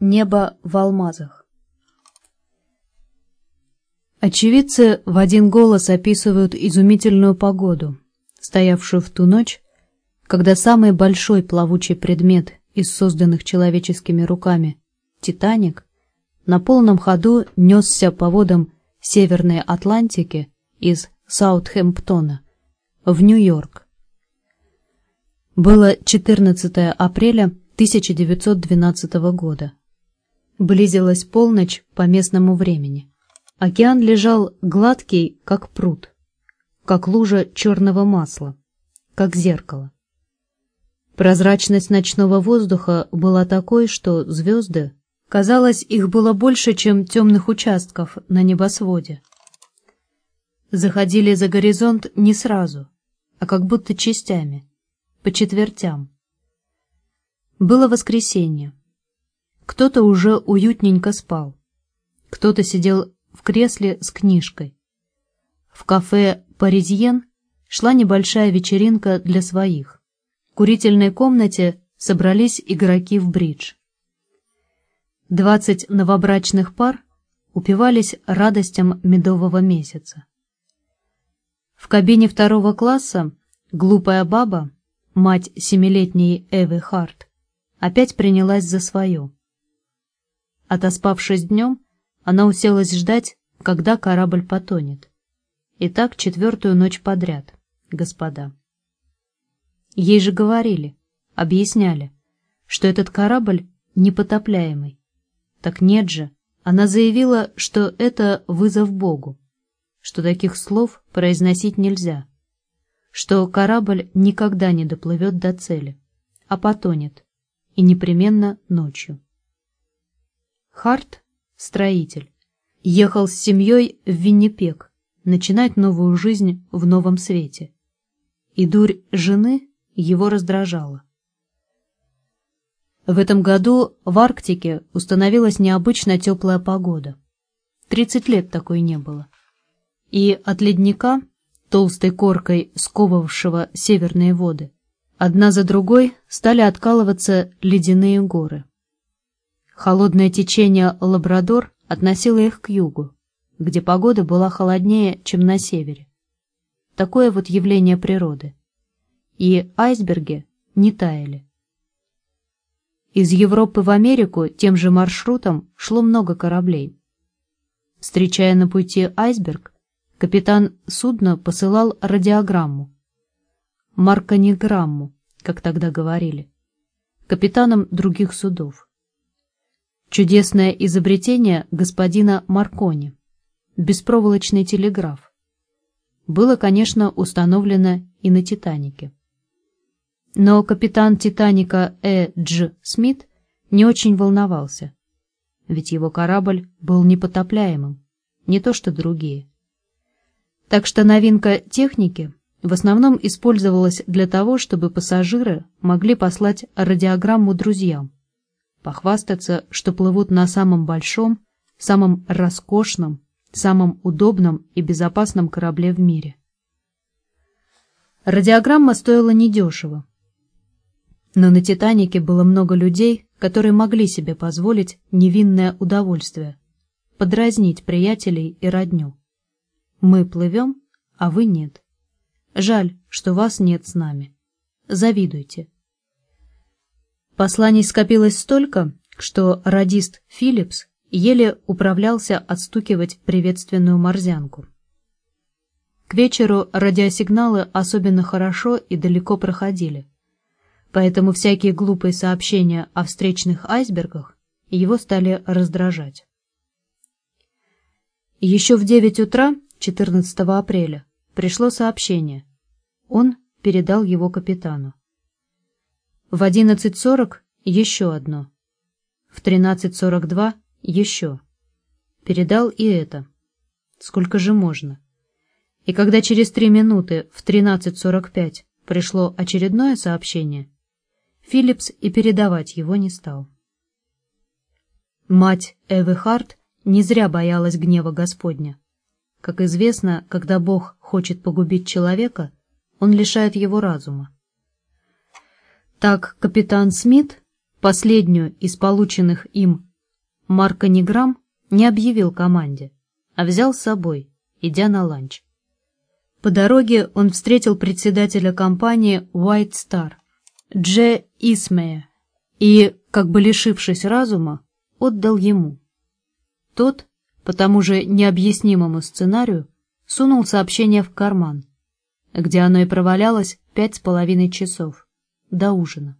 Небо в алмазах. Очевидцы в один голос описывают изумительную погоду, стоявшую в ту ночь, когда самый большой плавучий предмет из созданных человеческими руками, «Титаник», на полном ходу несся по водам Северной Атлантики из Саутхэмптона в Нью-Йорк. Было 14 апреля 1912 года. Близилась полночь по местному времени. Океан лежал гладкий, как пруд, как лужа черного масла, как зеркало. Прозрачность ночного воздуха была такой, что звезды, казалось, их было больше, чем темных участков на небосводе. Заходили за горизонт не сразу, а как будто частями, по четвертям. Было воскресенье. Кто-то уже уютненько спал. Кто-то сидел в кресле с книжкой. В кафе «Паризьен» шла небольшая вечеринка для своих. В курительной комнате собрались игроки в бридж. Двадцать новобрачных пар упивались радостям медового месяца. В кабине второго класса глупая баба, мать семилетней Эвы Харт, опять принялась за свое. Отоспавшись днем, она уселась ждать, когда корабль потонет. И так четвертую ночь подряд, господа. Ей же говорили, объясняли, что этот корабль непотопляемый. Так нет же, она заявила, что это вызов Богу, что таких слов произносить нельзя, что корабль никогда не доплывет до цели, а потонет, и непременно ночью. Харт, строитель, ехал с семьей в Виннипек начинать новую жизнь в новом свете. И дурь жены его раздражала. В этом году в Арктике установилась необычно теплая погода. Тридцать лет такой не было. И от ледника, толстой коркой сковывавшего северные воды, одна за другой стали откалываться ледяные горы. Холодное течение Лабрадор относило их к югу, где погода была холоднее, чем на севере. Такое вот явление природы. И айсберги не таяли. Из Европы в Америку тем же маршрутом шло много кораблей. Встречая на пути айсберг, капитан судна посылал радиограмму. Маркониграмму, как тогда говорили, капитанам других судов. Чудесное изобретение господина Маркони. Беспроволочный телеграф. Было, конечно, установлено и на «Титанике». Но капитан «Титаника» Э. Дж. Смит не очень волновался, ведь его корабль был непотопляемым, не то что другие. Так что новинка техники в основном использовалась для того, чтобы пассажиры могли послать радиограмму друзьям, похвастаться, что плывут на самом большом, самом роскошном, самом удобном и безопасном корабле в мире. Радиограмма стоила недешево. Но на «Титанике» было много людей, которые могли себе позволить невинное удовольствие — подразнить приятелей и родню. Мы плывем, а вы нет. Жаль, что вас нет с нами. Завидуйте. Посланий скопилось столько, что радист Филлипс еле управлялся отстукивать приветственную морзянку. К вечеру радиосигналы особенно хорошо и далеко проходили, поэтому всякие глупые сообщения о встречных айсбергах его стали раздражать. Еще в 9 утра 14 апреля пришло сообщение. Он передал его капитану. В 11.40 еще одно. В 13.42 еще. Передал и это. Сколько же можно? И когда через три минуты в 13.45 пришло очередное сообщение, Филлипс и передавать его не стал. Мать Эвы Харт не зря боялась гнева Господня. Как известно, когда Бог хочет погубить человека, он лишает его разума. Так капитан Смит, последнюю из полученных им Марко Неграм не объявил команде, а взял с собой, идя на ланч. По дороге он встретил председателя компании White Star, Дже Исмея, и, как бы лишившись разума, отдал ему. Тот, по тому же необъяснимому сценарию, сунул сообщение в карман, где оно и провалялось пять с половиной часов, до ужина.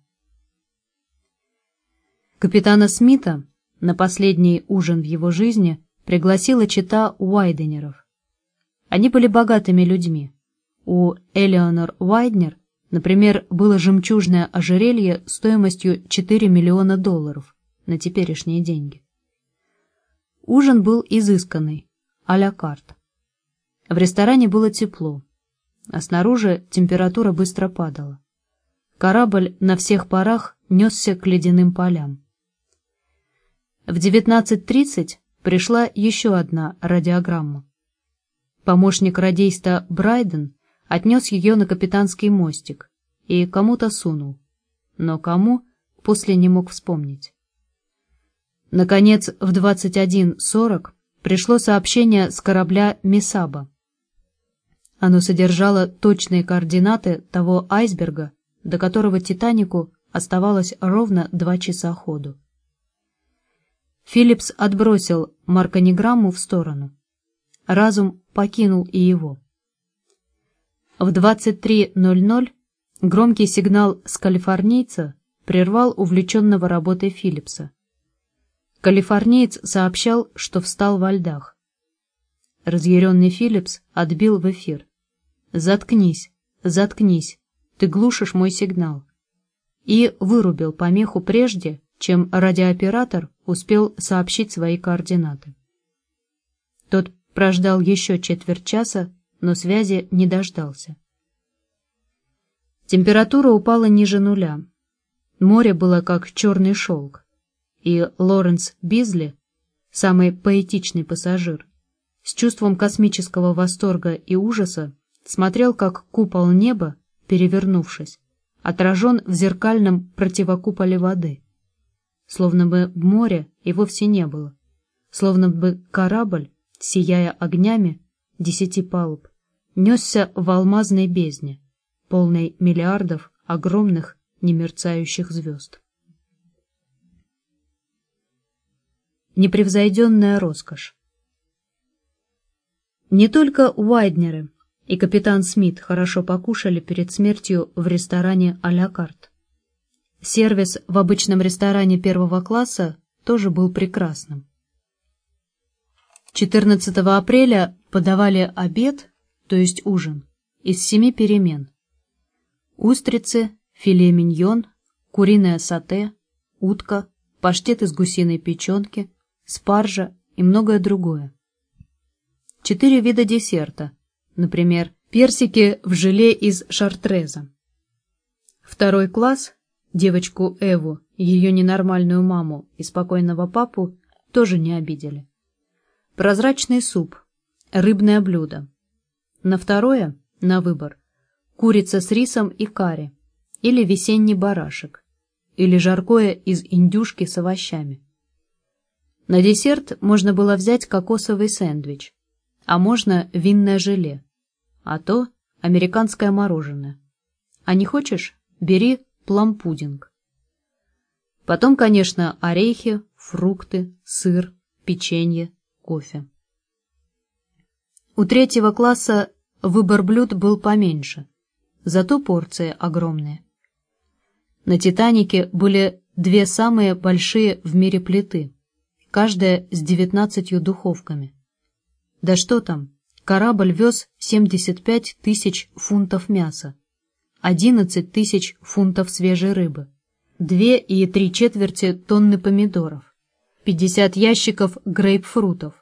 Капитана Смита на последний ужин в его жизни пригласила чита Уайденеров. Они были богатыми людьми. У Элеонор Уайднер, например, было жемчужное ожерелье стоимостью 4 миллиона долларов на теперешние деньги. Ужин был изысканный, а-ля карт. В ресторане было тепло, а снаружи температура быстро падала. Корабль на всех парах несся к ледяным полям. В 19.30 пришла еще одна радиограмма. Помощник радиста Брайден отнес ее на капитанский мостик и кому-то сунул, но кому после не мог вспомнить. Наконец, в 21.40 пришло сообщение с корабля «Месаба». Оно содержало точные координаты того айсберга, до которого «Титанику» оставалось ровно два часа ходу. Филлипс отбросил маркониграмму в сторону. Разум покинул и его. В 23.00 громкий сигнал с калифорнийца прервал увлеченного работой Филлипса. Калифорниец сообщал, что встал во льдах. Разъяренный Филлипс отбил в эфир. «Заткнись, заткнись, ты глушишь мой сигнал». И вырубил помеху прежде, чем радиооператор успел сообщить свои координаты. Тот прождал еще четверть часа, но связи не дождался. Температура упала ниже нуля. Море было как черный шелк, и Лоренс Бизли, самый поэтичный пассажир, с чувством космического восторга и ужаса смотрел, как купол неба, перевернувшись, отражен в зеркальном противокуполе воды. Словно бы моря и вовсе не было, словно бы корабль, сияя огнями десяти палуб, несся в алмазной бездне, полной миллиардов огромных немерцающих звезд. Непревзойденная роскошь. Не только Уайднеры и капитан Смит хорошо покушали перед смертью в ресторане «А-ля карт». Сервис в обычном ресторане первого класса тоже был прекрасным. 14 апреля подавали обед, то есть ужин, из семи перемен. Устрицы, филе миньон, куриное сате, утка, паштет из гусиной печенки, спаржа и многое другое. Четыре вида десерта, например, персики в желе из шартреза. Второй класс Девочку Эву, ее ненормальную маму и спокойного папу тоже не обидели. Прозрачный суп, рыбное блюдо. На второе, на выбор, курица с рисом и карри, или весенний барашек, или жаркое из индюшки с овощами. На десерт можно было взять кокосовый сэндвич, а можно винное желе, а то американское мороженое. А не хочешь, бери плам-пудинг. Потом, конечно, орехи, фрукты, сыр, печенье, кофе. У третьего класса выбор блюд был поменьше, зато порции огромные. На «Титанике» были две самые большие в мире плиты, каждая с девятнадцатью духовками. Да что там, корабль вез 75 тысяч фунтов мяса, 11 тысяч фунтов свежей рыбы, 2 и 3 четверти тонны помидоров, 50 ящиков грейпфрутов,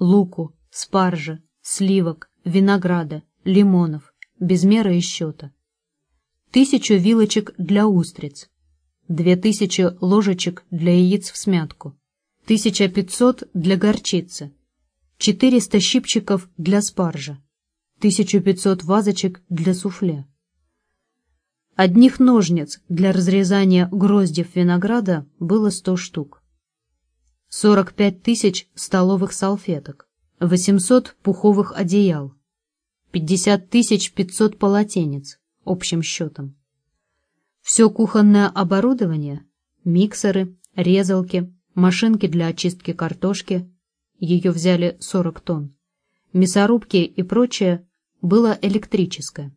луку, спаржи, сливок, винограда, лимонов, без меры и счета. Тысячу вилочек для устриц, две тысячи ложечек для яиц в смятку, 1500 для горчицы, 400 щипчиков для спаржи, 1500 вазочек для суфле. Одних ножниц для разрезания гроздьев винограда было сто штук. 45 тысяч столовых салфеток, 800 пуховых одеял, 50 тысяч 500 полотенец общим счетом. Все кухонное оборудование, миксеры, резалки, машинки для очистки картошки, ее взяли 40 тонн, мясорубки и прочее, было электрическое.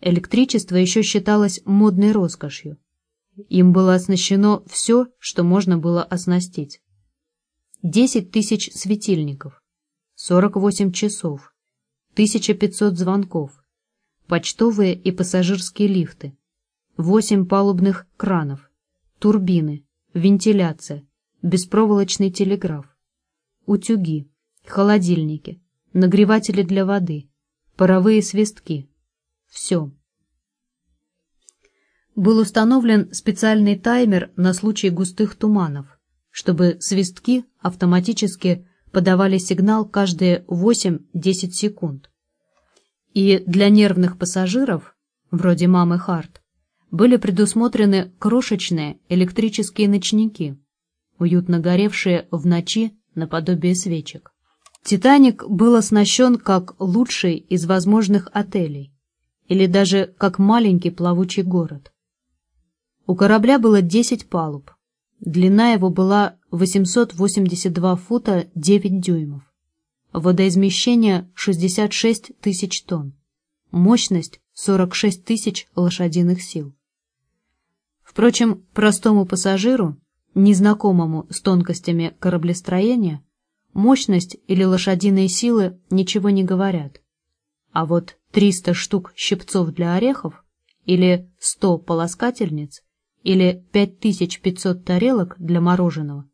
Электричество еще считалось модной роскошью. Им было оснащено все, что можно было оснастить. 10 тысяч светильников, 48 часов, 1500 звонков, почтовые и пассажирские лифты, 8 палубных кранов, турбины, вентиляция, беспроволочный телеграф, утюги, холодильники, нагреватели для воды, паровые свистки. Все был установлен специальный таймер на случай густых туманов, чтобы свистки автоматически подавали сигнал каждые 8-10 секунд. И для нервных пассажиров, вроде мамы Харт, были предусмотрены крошечные электрические ночники, уютно горевшие в ночи наподобие свечек. «Титаник» был оснащен как лучший из возможных отелей или даже как маленький плавучий город. У корабля было 10 палуб. Длина его была 882 фута 9 дюймов. Водоизмещение 66 тысяч тонн. Мощность 46 тысяч лошадиных сил. Впрочем, простому пассажиру, незнакомому с тонкостями кораблестроения, мощность или лошадиные силы ничего не говорят. А вот 300 штук щипцов для орехов или 100 полоскательниц или 5500 тарелок для мороженого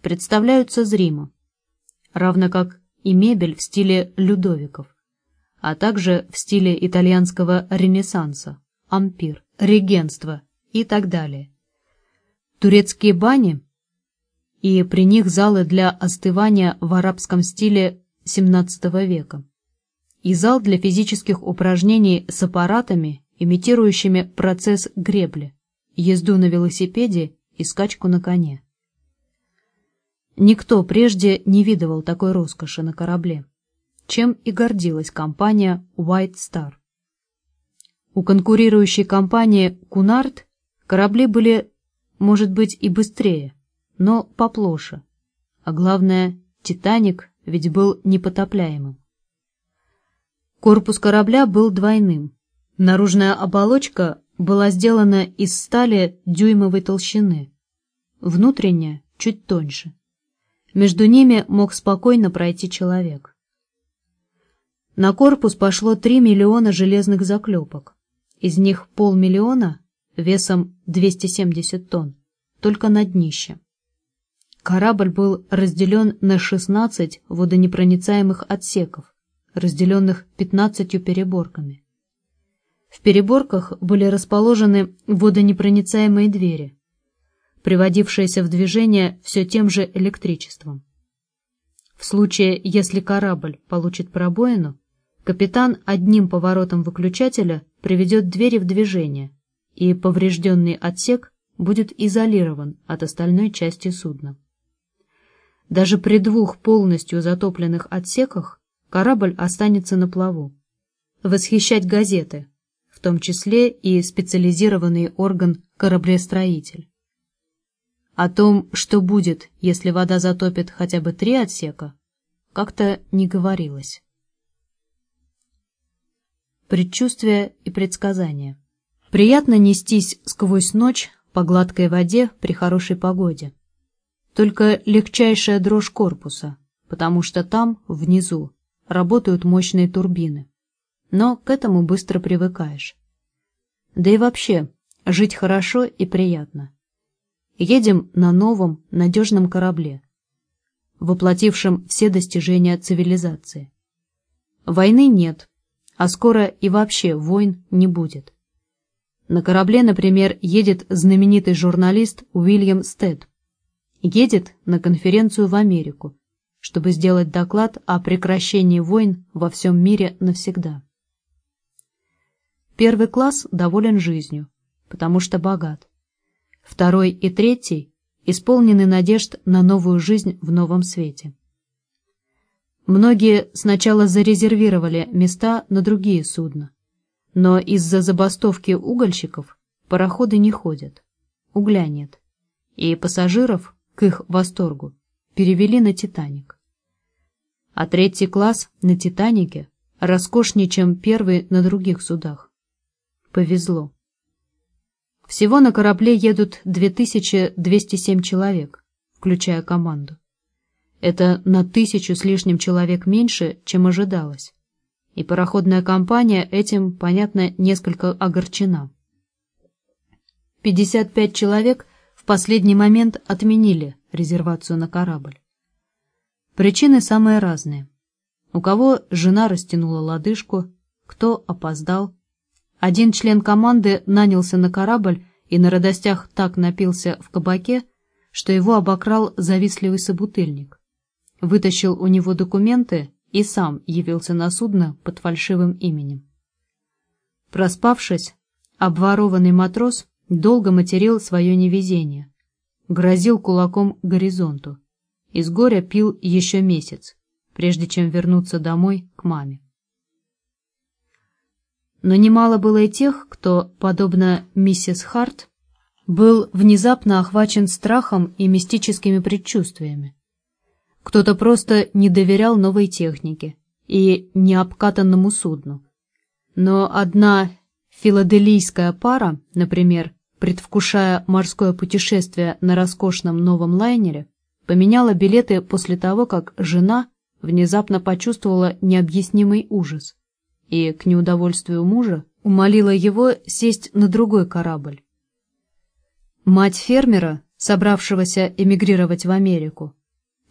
представляются зримо, равно как и мебель в стиле Людовиков, а также в стиле итальянского ренессанса, ампир, регенства и так далее. Турецкие бани и при них залы для остывания в арабском стиле XVII века и зал для физических упражнений с аппаратами, имитирующими процесс гребли езду на велосипеде и скачку на коне. Никто прежде не видывал такой роскоши на корабле, чем и гордилась компания White Star. У конкурирующей компании Cunard корабли были, может быть, и быстрее, но поплоше, а главное, «Титаник» ведь был непотопляемым. Корпус корабля был двойным. Наружная оболочка была сделана из стали дюймовой толщины, внутренняя чуть тоньше. Между ними мог спокойно пройти человек. На корпус пошло 3 миллиона железных заклепок, из них полмиллиона весом 270 тонн, только на днище. Корабль был разделен на 16 водонепроницаемых отсеков, разделенных 15 переборками. В переборках были расположены водонепроницаемые двери, приводившиеся в движение все тем же электричеством. В случае, если корабль получит пробоину, капитан одним поворотом выключателя приведет двери в движение, и поврежденный отсек будет изолирован от остальной части судна. Даже при двух полностью затопленных отсеках корабль останется на плаву. Восхищать газеты – в том числе и специализированный орган кораблестроитель. О том, что будет, если вода затопит хотя бы три отсека, как-то не говорилось. Предчувствие и предсказания. Приятно нестись сквозь ночь по гладкой воде при хорошей погоде. Только легчайшая дрожь корпуса, потому что там, внизу, работают мощные турбины но к этому быстро привыкаешь. Да и вообще, жить хорошо и приятно. Едем на новом, надежном корабле, воплотившем все достижения цивилизации. Войны нет, а скоро и вообще войн не будет. На корабле, например, едет знаменитый журналист Уильям Стед. Едет на конференцию в Америку, чтобы сделать доклад о прекращении войн во всем мире навсегда. Первый класс доволен жизнью, потому что богат. Второй и третий исполнены надежд на новую жизнь в новом свете. Многие сначала зарезервировали места на другие судна, но из-за забастовки угольщиков пароходы не ходят, угля нет, и пассажиров, к их восторгу, перевели на «Титаник». А третий класс на «Титанике» роскошнее, чем первый на других судах. Повезло. Всего на корабле едут 2207 человек, включая команду. Это на тысячу с лишним человек меньше, чем ожидалось. И пароходная компания этим, понятно, несколько огорчена. 55 человек в последний момент отменили резервацию на корабль. Причины самые разные. У кого жена растянула лодыжку, кто опоздал. Один член команды нанялся на корабль и на радостях так напился в кабаке, что его обокрал завистливый собутыльник. Вытащил у него документы и сам явился на судно под фальшивым именем. Проспавшись, обворованный матрос долго материл свое невезение, грозил кулаком горизонту. Из горя пил еще месяц прежде чем вернуться домой к маме. Но немало было и тех, кто, подобно миссис Харт, был внезапно охвачен страхом и мистическими предчувствиями. Кто-то просто не доверял новой технике и необкатанному судну. Но одна филаделийская пара, например, предвкушая морское путешествие на роскошном новом лайнере, поменяла билеты после того, как жена внезапно почувствовала необъяснимый ужас и, к неудовольствию мужа, умолила его сесть на другой корабль. Мать фермера, собравшегося эмигрировать в Америку,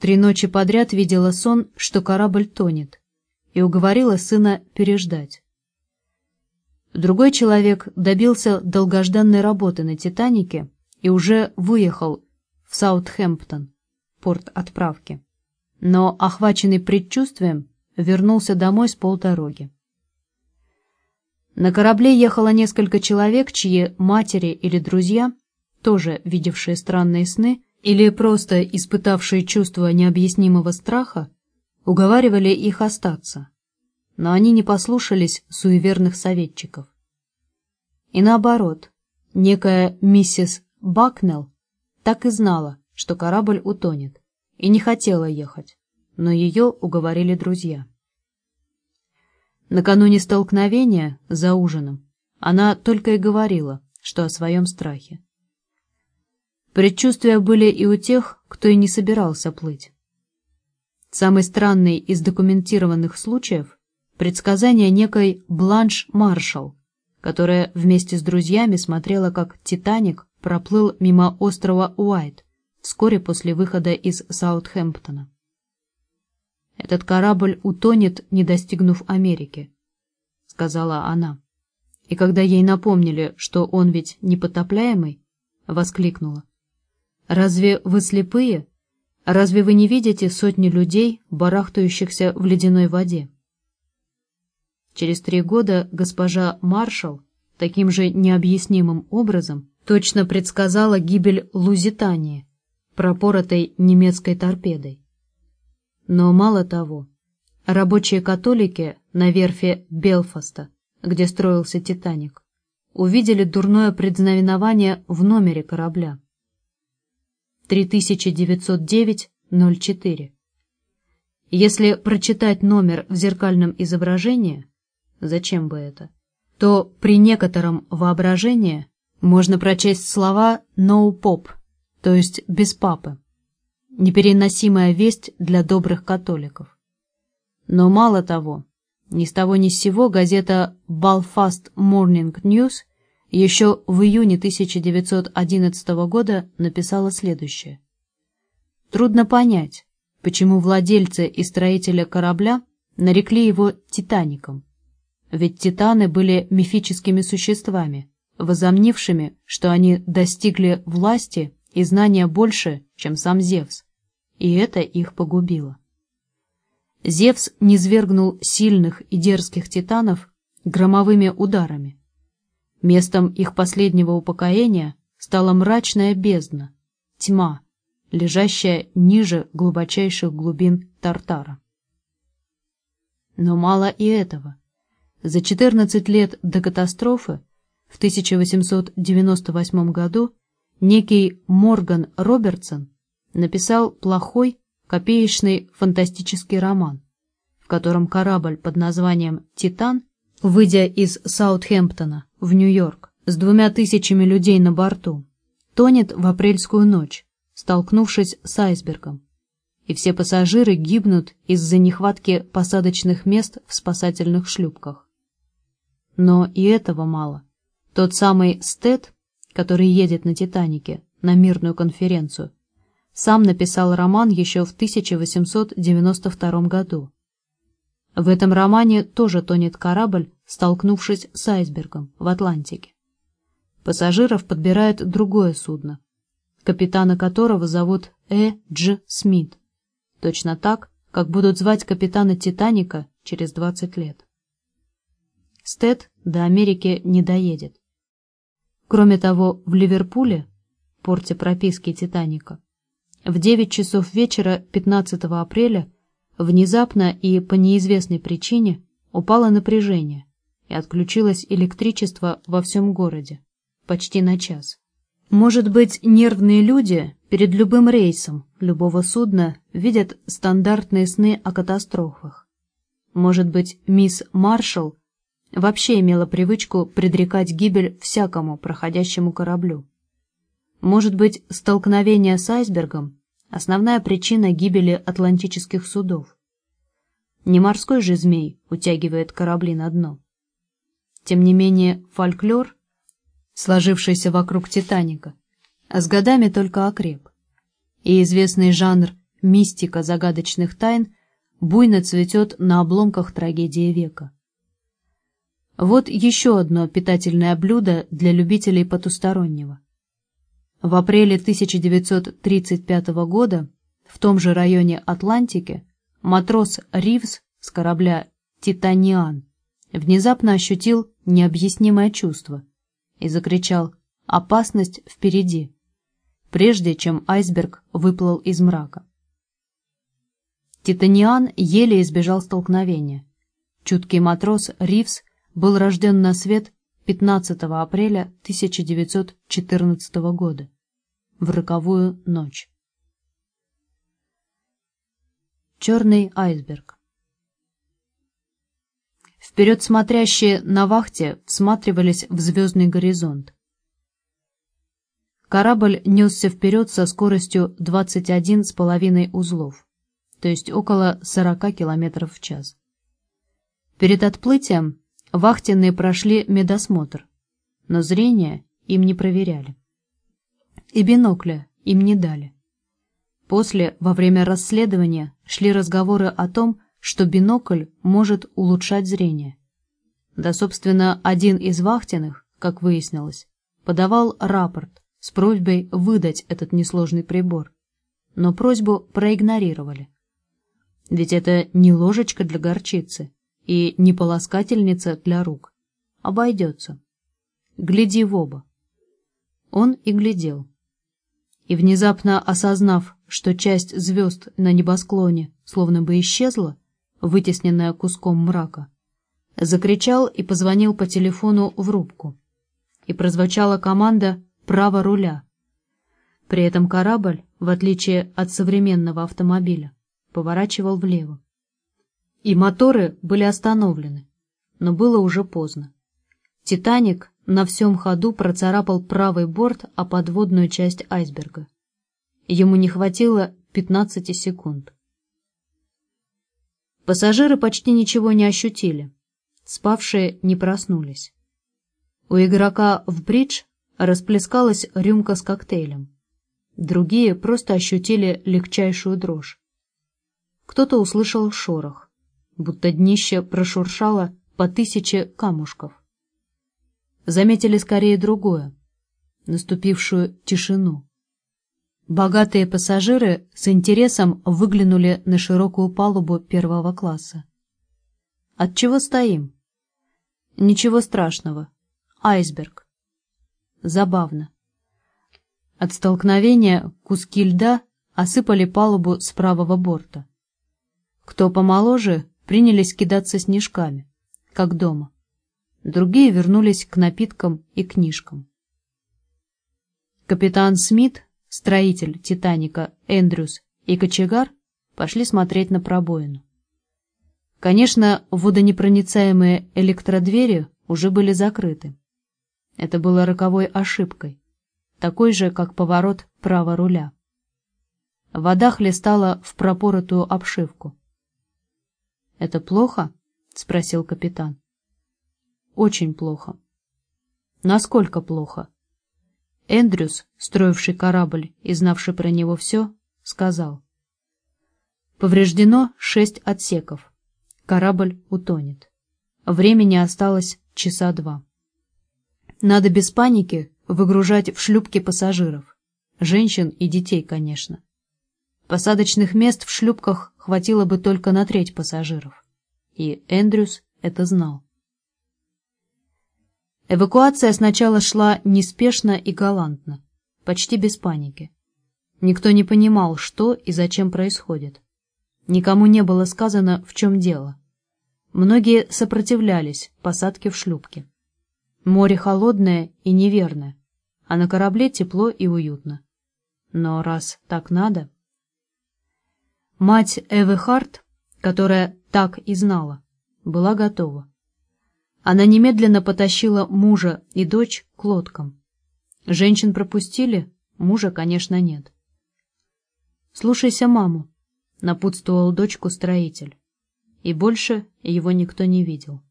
три ночи подряд видела сон, что корабль тонет, и уговорила сына переждать. Другой человек добился долгожданной работы на «Титанике» и уже выехал в Саутхэмптон, порт отправки но, охваченный предчувствием, вернулся домой с полдороги. На корабле ехало несколько человек, чьи матери или друзья, тоже видевшие странные сны или просто испытавшие чувство необъяснимого страха, уговаривали их остаться, но они не послушались суеверных советчиков. И наоборот, некая миссис Бакнелл так и знала, что корабль утонет и не хотела ехать, но ее уговорили друзья. Накануне столкновения, за ужином, она только и говорила, что о своем страхе. Предчувствия были и у тех, кто и не собирался плыть. Самый странный из документированных случаев – предсказание некой Бланш Маршалл, которая вместе с друзьями смотрела, как «Титаник» проплыл мимо острова Уайт, вскоре после выхода из Саутхэмптона. «Этот корабль утонет, не достигнув Америки», — сказала она. И когда ей напомнили, что он ведь непотопляемый, воскликнула. «Разве вы слепые? Разве вы не видите сотни людей, барахтающихся в ледяной воде?» Через три года госпожа Маршалл таким же необъяснимым образом точно предсказала гибель Лузитании, пропоротой немецкой торпедой. Но мало того, рабочие католики на верфи Белфаста, где строился «Титаник», увидели дурное предзнаменование в номере корабля. 3909-04. Если прочитать номер в зеркальном изображении, зачем бы это, то при некотором воображении можно прочесть слова «no pop» то есть без папы. Непереносимая весть для добрых католиков. Но мало того, ни с того ни с сего газета Belfast Morning News еще в июне 1911 года написала следующее. Трудно понять, почему владельцы и строители корабля нарекли его «Титаником». Ведь титаны были мифическими существами, возомнившими, что они достигли власти и знания больше, чем сам Зевс, и это их погубило. Зевс низвергнул сильных и дерзких титанов громовыми ударами. Местом их последнего упокоения стала мрачная бездна, тьма, лежащая ниже глубочайших глубин Тартара. Но мало и этого. За 14 лет до катастрофы в 1898 году некий Морган Робертсон написал плохой, копеечный фантастический роман, в котором корабль под названием «Титан», выйдя из Саутхэмптона в Нью-Йорк с двумя тысячами людей на борту, тонет в апрельскую ночь, столкнувшись с айсбергом, и все пассажиры гибнут из-за нехватки посадочных мест в спасательных шлюпках. Но и этого мало. Тот самый Стед, который едет на «Титанике» на мирную конференцию, сам написал роман еще в 1892 году. В этом романе тоже тонет корабль, столкнувшись с айсбергом в Атлантике. Пассажиров подбирает другое судно, капитана которого зовут Э. Дж. Смит, точно так, как будут звать капитана «Титаника» через 20 лет. Стед до Америки не доедет. Кроме того, в Ливерпуле, порте прописки «Титаника», в 9 часов вечера 15 апреля внезапно и по неизвестной причине упало напряжение и отключилось электричество во всем городе почти на час. Может быть, нервные люди перед любым рейсом любого судна видят стандартные сны о катастрофах. Может быть, мисс Маршалл вообще имела привычку предрекать гибель всякому проходящему кораблю. Может быть, столкновение с айсбергом – основная причина гибели атлантических судов. Не морской же змей утягивает корабли на дно. Тем не менее, фольклор, сложившийся вокруг «Титаника», с годами только окреп, и известный жанр «мистика загадочных тайн» буйно цветет на обломках трагедии века. Вот еще одно питательное блюдо для любителей потустороннего. В апреле 1935 года в том же районе Атлантики матрос Ривз с корабля «Титаниан» внезапно ощутил необъяснимое чувство и закричал «Опасность впереди!», прежде чем айсберг выплыл из мрака. Титаниан еле избежал столкновения. Чуткий матрос Ривз был рожден на свет 15 апреля 1914 года, в роковую ночь. Черный айсберг Вперед смотрящие на вахте всматривались в звездный горизонт. Корабль несся вперед со скоростью 21,5 узлов, то есть около 40 км в час. Перед отплытием Вахтенные прошли медосмотр, но зрение им не проверяли. И бинокля им не дали. После, во время расследования, шли разговоры о том, что бинокль может улучшать зрение. Да, собственно, один из вахтенных, как выяснилось, подавал рапорт с просьбой выдать этот несложный прибор, но просьбу проигнорировали. Ведь это не ложечка для горчицы, и не полоскательница для рук. Обойдется. Гляди в оба. Он и глядел. И внезапно осознав, что часть звезд на небосклоне словно бы исчезла, вытесненная куском мрака, закричал и позвонил по телефону в рубку. И прозвучала команда «право руля». При этом корабль, в отличие от современного автомобиля, поворачивал влево. И моторы были остановлены, но было уже поздно. «Титаник» на всем ходу процарапал правый борт о подводную часть айсберга. Ему не хватило 15 секунд. Пассажиры почти ничего не ощутили. Спавшие не проснулись. У игрока в бридж расплескалась рюмка с коктейлем. Другие просто ощутили легчайшую дрожь. Кто-то услышал шорох будто днище прошуршало по тысяче камушков. Заметили скорее другое — наступившую тишину. Богатые пассажиры с интересом выглянули на широкую палубу первого класса. От чего стоим? Ничего страшного. Айсберг. Забавно. От столкновения куски льда осыпали палубу с правого борта. Кто помоложе, принялись кидаться снежками, как дома. Другие вернулись к напиткам и книжкам. Капитан Смит, строитель «Титаника» Эндрюс и кочегар пошли смотреть на пробоину. Конечно, водонепроницаемые электродвери уже были закрыты. Это было роковой ошибкой, такой же, как поворот права руля. Вода хлестала в пропоротую обшивку. «Это плохо?» — спросил капитан. «Очень плохо». «Насколько плохо?» Эндрюс, строивший корабль и знавший про него все, сказал. Повреждено шесть отсеков. Корабль утонет. Времени осталось часа два. Надо без паники выгружать в шлюпки пассажиров. Женщин и детей, конечно. Посадочных мест в шлюпках хватило бы только на треть пассажиров. И Эндрюс это знал. Эвакуация сначала шла неспешно и галантно, почти без паники. Никто не понимал, что и зачем происходит. Никому не было сказано, в чем дело. Многие сопротивлялись посадке в шлюпке. Море холодное и неверное, а на корабле тепло и уютно. Но раз так надо... Мать Эвы Харт, которая так и знала, была готова. Она немедленно потащила мужа и дочь к лодкам. Женщин пропустили, мужа, конечно, нет. «Слушайся маму», — напутствовал дочку строитель. И больше его никто не видел.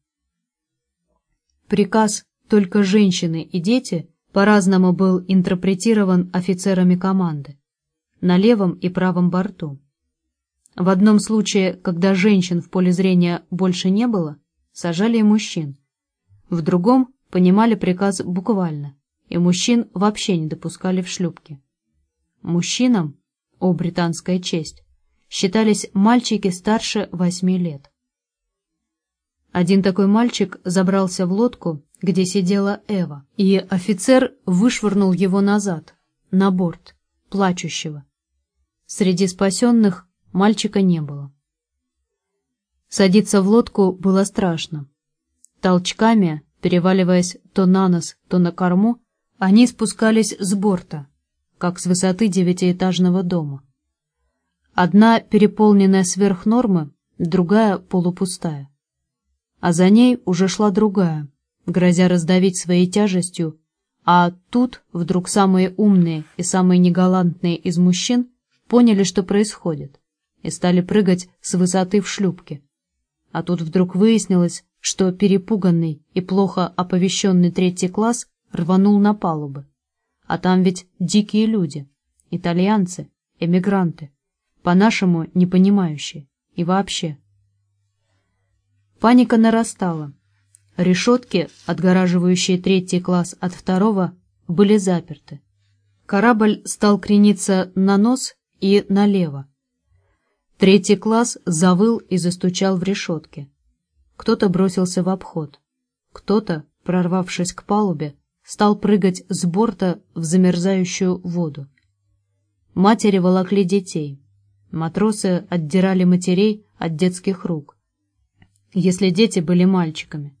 Приказ «только женщины и дети» по-разному был интерпретирован офицерами команды на левом и правом борту. В одном случае, когда женщин в поле зрения больше не было, сажали и мужчин. В другом понимали приказ буквально, и мужчин вообще не допускали в шлюпки. Мужчинам, о британская честь, считались мальчики старше восьми лет. Один такой мальчик забрался в лодку, где сидела Эва, и офицер вышвырнул его назад, на борт, плачущего. Среди спасенных мальчика не было. Садиться в лодку было страшно. Толчками, переваливаясь то на нос, то на корму, они спускались с борта, как с высоты девятиэтажного дома. Одна переполненная сверх нормы, другая полупустая. А за ней уже шла другая, грозя раздавить своей тяжестью, а тут вдруг самые умные и самые негалантные из мужчин поняли, что происходит, и стали прыгать с высоты в шлюпке. А тут вдруг выяснилось, что перепуганный и плохо оповещенный третий класс рванул на палубы. А там ведь дикие люди, итальянцы, эмигранты по-нашему не понимающие. И вообще. Паника нарастала. Решетки, отгораживающие третий класс от второго, были заперты. Корабль стал крениться на нос и налево. Третий класс завыл и застучал в решетке. Кто-то бросился в обход. Кто-то, прорвавшись к палубе, стал прыгать с борта в замерзающую воду. Матери волокли детей. Матросы отдирали матерей от детских рук, если дети были мальчиками.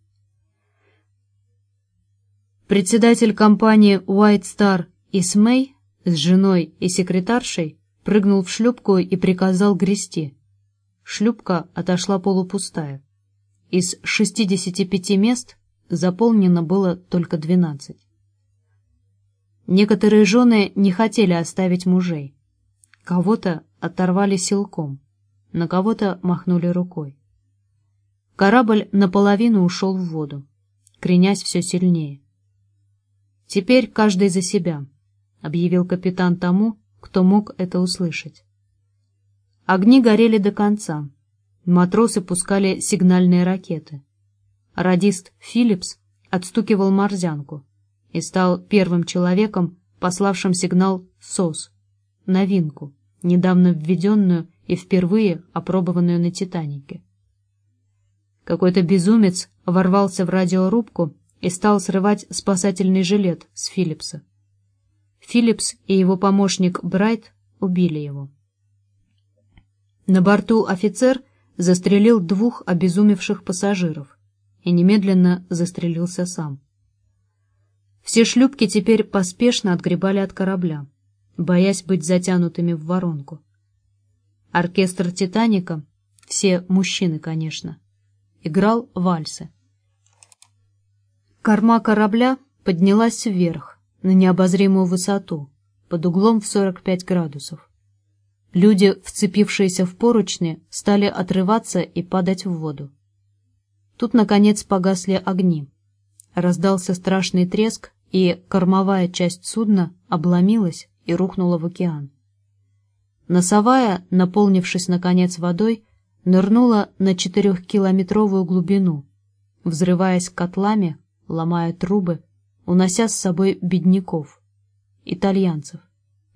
Председатель компании White Star Исмей с женой и секретаршей прыгнул в шлюпку и приказал грести. Шлюпка отошла полупустая. Из 65 мест заполнено было только 12. Некоторые жены не хотели оставить мужей. Кого-то оторвали силком, на кого-то махнули рукой. Корабль наполовину ушел в воду, кренясь все сильнее. «Теперь каждый за себя», — объявил капитан тому, кто мог это услышать. Огни горели до конца. Матросы пускали сигнальные ракеты. Радист Филлипс отстукивал морзянку и стал первым человеком, пославшим сигнал «СОС» — новинку, недавно введенную и впервые опробованную на «Титанике». Какой-то безумец ворвался в радиорубку и стал срывать спасательный жилет с Филлипса. Филлипс и его помощник Брайт убили его. На борту офицер застрелил двух обезумевших пассажиров и немедленно застрелился сам. Все шлюпки теперь поспешно отгребали от корабля, боясь быть затянутыми в воронку. Оркестр «Титаника», все мужчины, конечно, играл вальсы. Корма корабля поднялась вверх, на необозримую высоту, под углом в 45 градусов. Люди, вцепившиеся в поручни, стали отрываться и падать в воду. Тут, наконец, погасли огни. Раздался страшный треск, и кормовая часть судна обломилась и рухнула в океан. Носовая, наполнившись, наконец, водой, нырнула на четырехкилометровую глубину, взрываясь котлами, ломая трубы, унося с собой бедняков, итальянцев,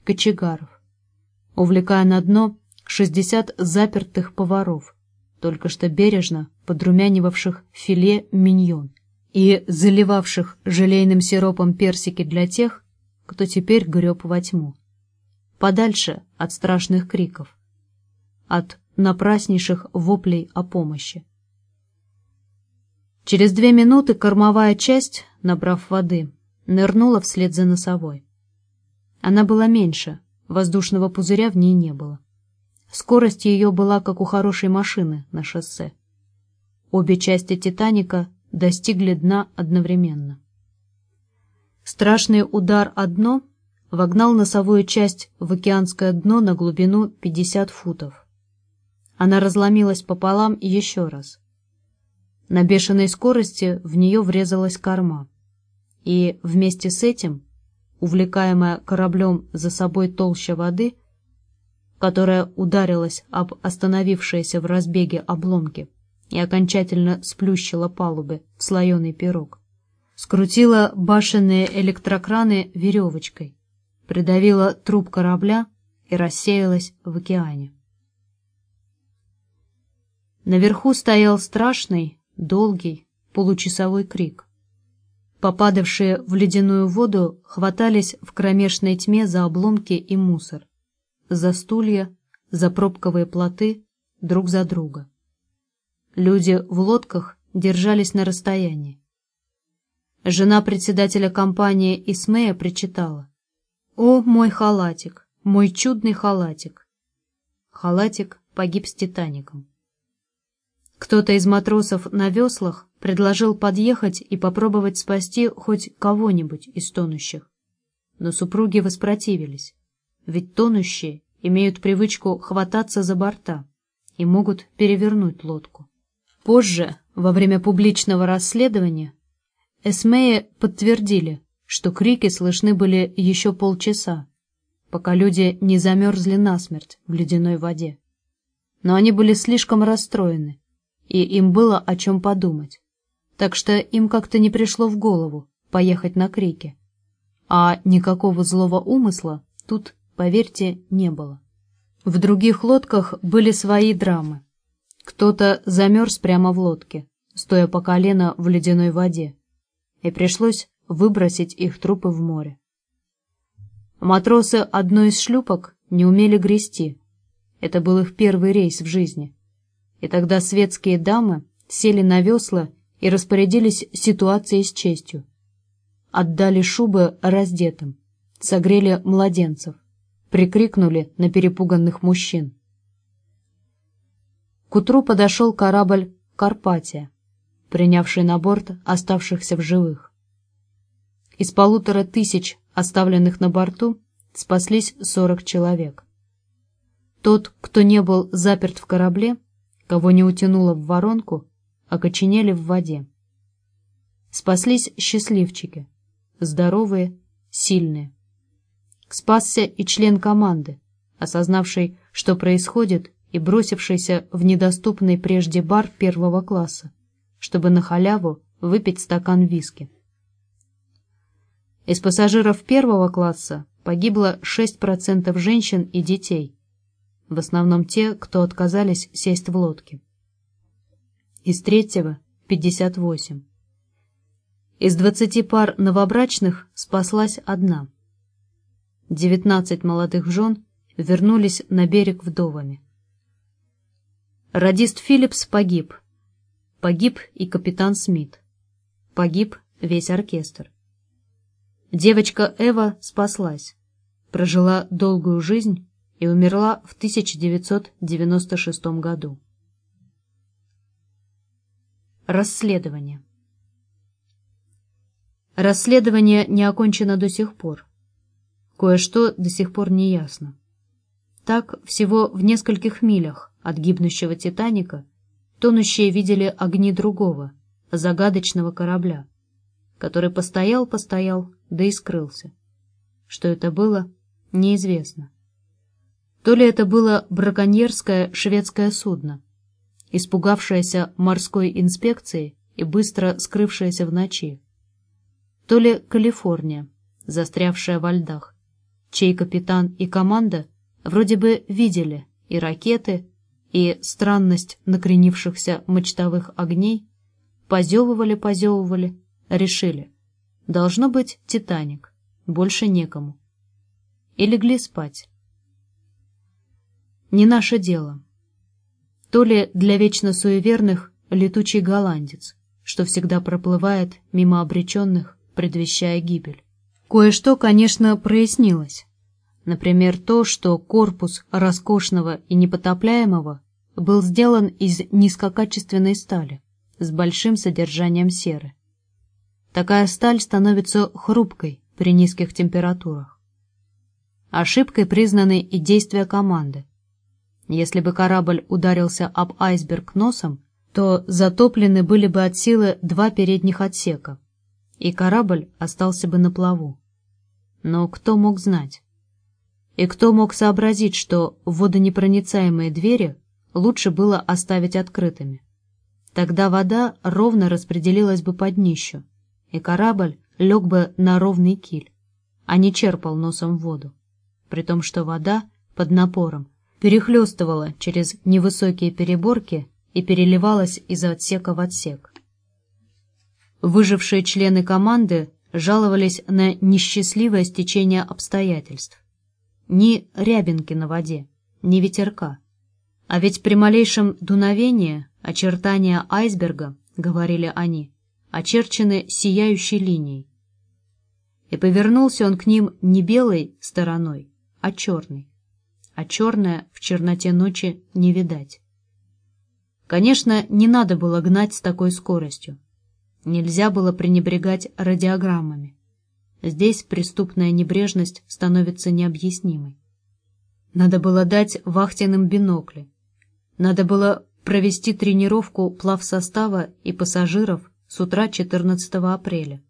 кочегаров, увлекая на дно шестьдесят запертых поваров, только что бережно подрумянивавших филе миньон и заливавших желейным сиропом персики для тех, кто теперь греб во тьму. Подальше от страшных криков, от напраснейших воплей о помощи. Через две минуты кормовая часть, набрав воды, нырнула вслед за носовой. Она была меньше, Воздушного пузыря в ней не было. Скорость ее была, как у хорошей машины на шоссе. Обе части «Титаника» достигли дна одновременно. Страшный удар о дно вогнал носовую часть в океанское дно на глубину 50 футов. Она разломилась пополам еще раз. На бешеной скорости в нее врезалась корма. И вместе с этим увлекаемая кораблем за собой толща воды, которая ударилась об остановившиеся в разбеге обломки и окончательно сплющила палубы в слоеный пирог, скрутила башенные электрокраны веревочкой, придавила труп корабля и рассеялась в океане. Наверху стоял страшный, долгий, получасовой крик. Попадавшие в ледяную воду хватались в кромешной тьме за обломки и мусор, за стулья, за пробковые плоты, друг за друга. Люди в лодках держались на расстоянии. Жена председателя компании Исмея причитала. «О, мой халатик, мой чудный халатик!» Халатик погиб с Титаником. Кто-то из матросов на веслах предложил подъехать и попробовать спасти хоть кого-нибудь из тонущих. Но супруги воспротивились, ведь тонущие имеют привычку хвататься за борта и могут перевернуть лодку. Позже, во время публичного расследования, Эсмеи подтвердили, что крики слышны были еще полчаса, пока люди не замерзли насмерть в ледяной воде. Но они были слишком расстроены, и им было о чем подумать так что им как-то не пришло в голову поехать на крики. А никакого злого умысла тут, поверьте, не было. В других лодках были свои драмы. Кто-то замерз прямо в лодке, стоя по колено в ледяной воде, и пришлось выбросить их трупы в море. Матросы одной из шлюпок не умели грести. Это был их первый рейс в жизни. И тогда светские дамы сели на весла и распорядились ситуацией с честью. Отдали шубы раздетым, согрели младенцев, прикрикнули на перепуганных мужчин. К утру подошел корабль «Карпатия», принявший на борт оставшихся в живых. Из полутора тысяч, оставленных на борту, спаслись сорок человек. Тот, кто не был заперт в корабле, кого не утянуло в воронку, окоченели в воде. Спаслись счастливчики, здоровые, сильные. Спасся и член команды, осознавший, что происходит, и бросившийся в недоступный прежде бар первого класса, чтобы на халяву выпить стакан виски. Из пассажиров первого класса погибло 6% женщин и детей, в основном те, кто отказались сесть в лодки из третьего — 58. Из двадцати пар новобрачных спаслась одна. 19 молодых жен вернулись на берег вдовами. Радист Филлипс погиб. Погиб и капитан Смит. Погиб весь оркестр. Девочка Эва спаслась, прожила долгую жизнь и умерла в 1996 году. Расследование Расследование не окончено до сих пор. Кое-что до сих пор не ясно. Так, всего в нескольких милях от гибнущего «Титаника» тонущие видели огни другого, загадочного корабля, который постоял-постоял, да и скрылся. Что это было, неизвестно. То ли это было браконьерское шведское судно, испугавшееся морской инспекции и быстро скрывшееся в ночи, то ли Калифорния, застрявшая во льдах, чей капитан и команда вроде бы видели и ракеты, и странность накренившихся мачтовых огней, позевывали-позевывали, решили. Должно быть «Титаник», больше некому. И легли спать. Не наше дело. То ли для вечно суеверных летучий голландец, что всегда проплывает мимо обреченных, предвещая гибель. Кое-что, конечно, прояснилось. Например, то, что корпус роскошного и непотопляемого был сделан из низкокачественной стали с большим содержанием серы. Такая сталь становится хрупкой при низких температурах. Ошибкой признаны и действия команды. Если бы корабль ударился об айсберг носом, то затоплены были бы от силы два передних отсека, и корабль остался бы на плаву. Но кто мог знать? И кто мог сообразить, что водонепроницаемые двери лучше было оставить открытыми? Тогда вода ровно распределилась бы под днищу, и корабль лег бы на ровный киль, а не черпал носом воду, при том, что вода под напором перехлестывала через невысокие переборки и переливалась из отсека в отсек. Выжившие члены команды жаловались на несчастливое стечение обстоятельств. Ни рябинки на воде, ни ветерка. А ведь при малейшем дуновении очертания айсберга, говорили они, очерчены сияющей линией. И повернулся он к ним не белой стороной, а черной. А черное в черноте ночи не видать. Конечно, не надо было гнать с такой скоростью. Нельзя было пренебрегать радиограммами. Здесь преступная небрежность становится необъяснимой. Надо было дать вахтенным бинокли. Надо было провести тренировку плавсостава и пассажиров с утра 14 апреля,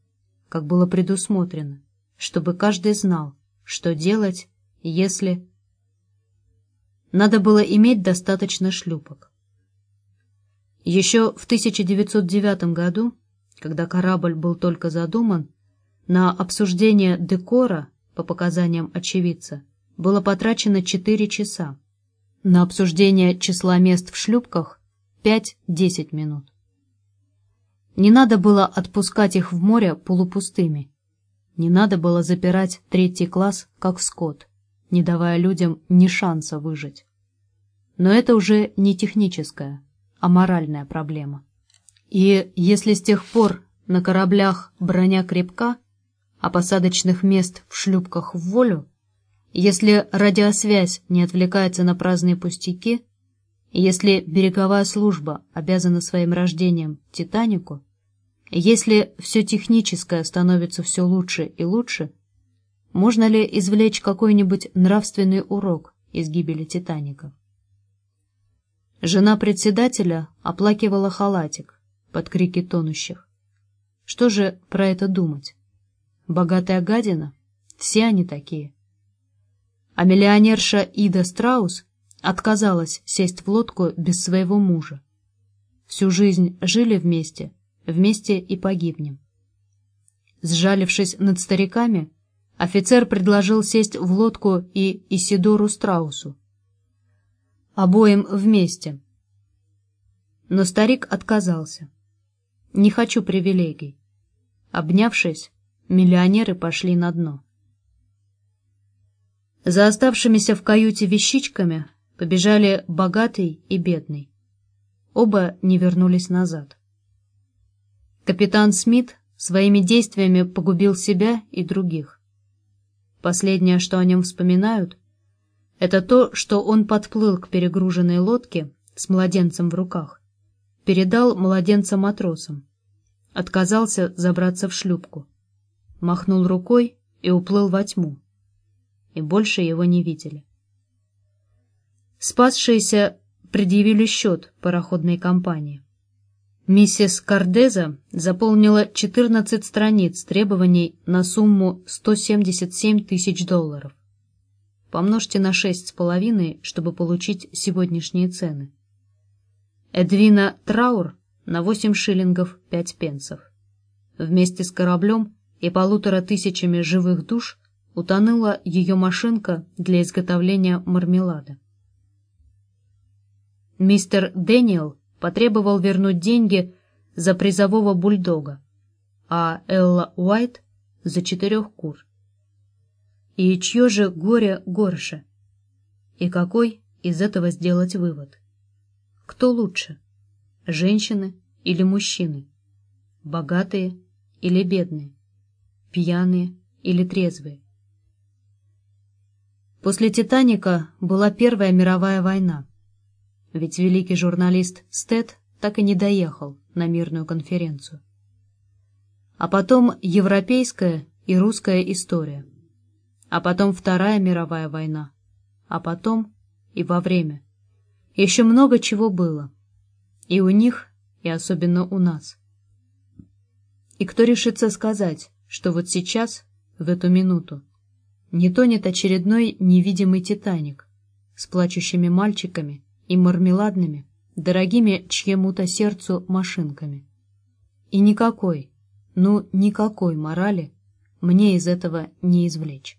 как было предусмотрено, чтобы каждый знал, что делать, если... Надо было иметь достаточно шлюпок. Еще в 1909 году когда корабль был только задуман, на обсуждение декора, по показаниям очевидца, было потрачено 4 часа. На обсуждение числа мест в шлюпках — 5-10 минут. Не надо было отпускать их в море полупустыми. Не надо было запирать третий класс, как скот, не давая людям ни шанса выжить. Но это уже не техническая, а моральная проблема. И если с тех пор на кораблях броня крепка, а посадочных мест в шлюпках в волю, если радиосвязь не отвлекается на праздные пустяки, если береговая служба обязана своим рождением «Титанику», если все техническое становится все лучше и лучше, можно ли извлечь какой-нибудь нравственный урок из гибели «Титаника»? Жена председателя оплакивала халатик, под крики тонущих. Что же про это думать? Богатая гадина? Все они такие. А миллионерша Ида Страус отказалась сесть в лодку без своего мужа. Всю жизнь жили вместе, вместе и погибнем. Сжалившись над стариками, офицер предложил сесть в лодку и Исидору Страусу. Обоим вместе. Но старик отказался. Не хочу привилегий. Обнявшись, миллионеры пошли на дно. За оставшимися в каюте вещичками побежали богатый и бедный. Оба не вернулись назад. Капитан Смит своими действиями погубил себя и других. Последнее, что о нем вспоминают, это то, что он подплыл к перегруженной лодке с младенцем в руках, передал младенца матросам, отказался забраться в шлюпку, махнул рукой и уплыл во тьму, и больше его не видели. Спасшиеся предъявили счет пароходной компании. Миссис Кардеза заполнила 14 страниц требований на сумму 177 тысяч долларов. Помножьте на шесть с половиной, чтобы получить сегодняшние цены. Эдвина Траур на 8 шиллингов 5 пенсов. Вместе с кораблем и полутора тысячами живых душ утонула ее машинка для изготовления мармелада. Мистер Дэниел потребовал вернуть деньги за призового бульдога, а Элла Уайт — за четырех кур. И чье же горе горше? И какой из этого сделать вывод? Кто лучше? Женщины или мужчины? Богатые или бедные? Пьяные или трезвые? После «Титаника» была Первая мировая война, ведь великий журналист Стед так и не доехал на мирную конференцию. А потом европейская и русская история – а потом Вторая мировая война, а потом и во время. Еще много чего было. И у них, и особенно у нас. И кто решится сказать, что вот сейчас, в эту минуту, не тонет очередной невидимый «Титаник» с плачущими мальчиками и мармеладными, дорогими чьему-то сердцу машинками. И никакой, ну никакой морали мне из этого не извлечь.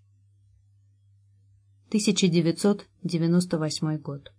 1998 год.